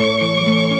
Música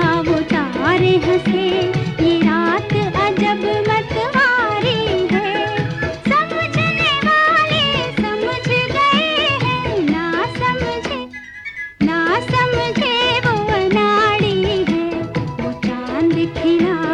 Medina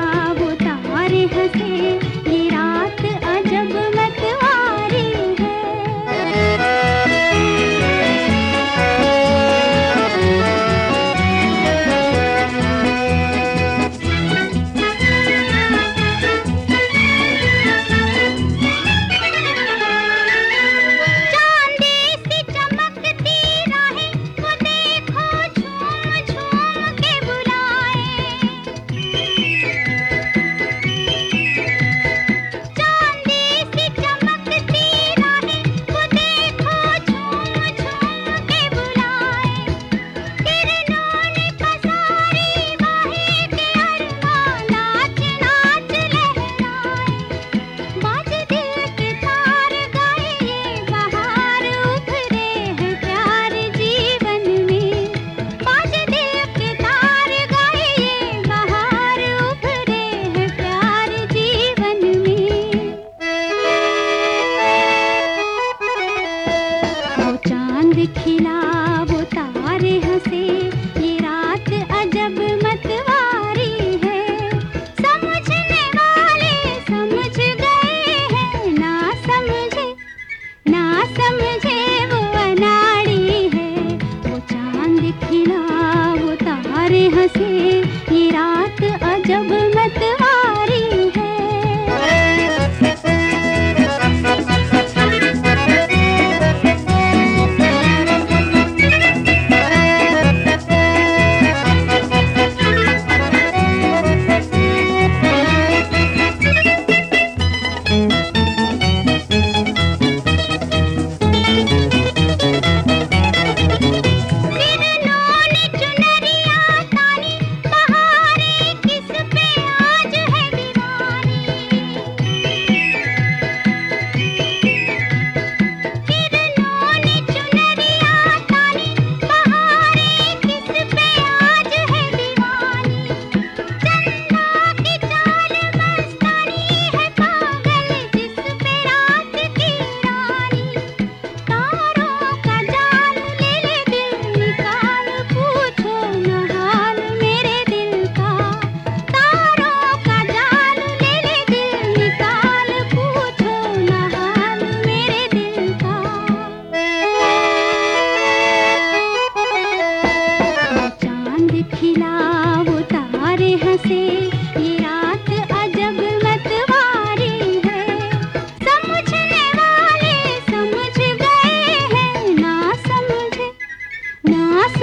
देखी ना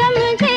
गम से